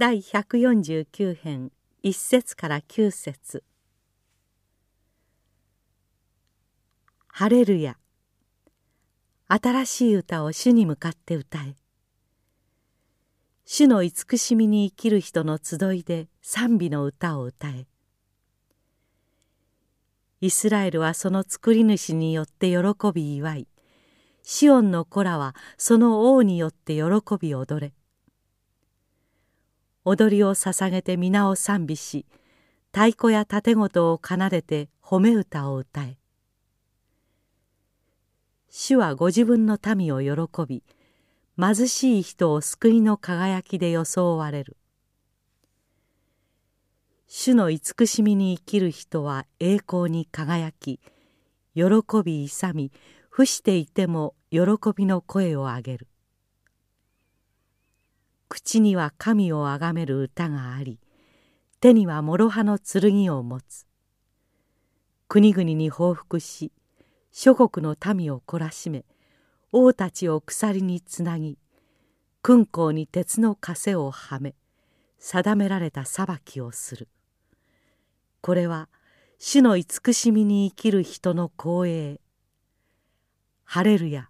第149編1節から9節。ハレルヤ。新しい歌を主に向かって歌え。主の慈しみに生きる人の集いで賛美の歌を歌え。イスラエルはその作り主によって喜び祝い。シオンの子らはその王によって喜び踊れ。踊りを捧げて皆を賛美し太鼓や盾事を奏でて褒め歌を歌え。主はご自分の民を喜び貧しい人を救いの輝きで装われる。主の慈しみに生きる人は栄光に輝き喜び勇み伏していても喜びの声を上げる。口には神をあがめる歌があり手には諸刃の剣を持つ。国々に報復し諸国の民を懲らしめ王たちを鎖につなぎ君公に鉄の枷をはめ定められた裁きをする。これは主の慈しみに生きる人の光栄。ハレルヤ。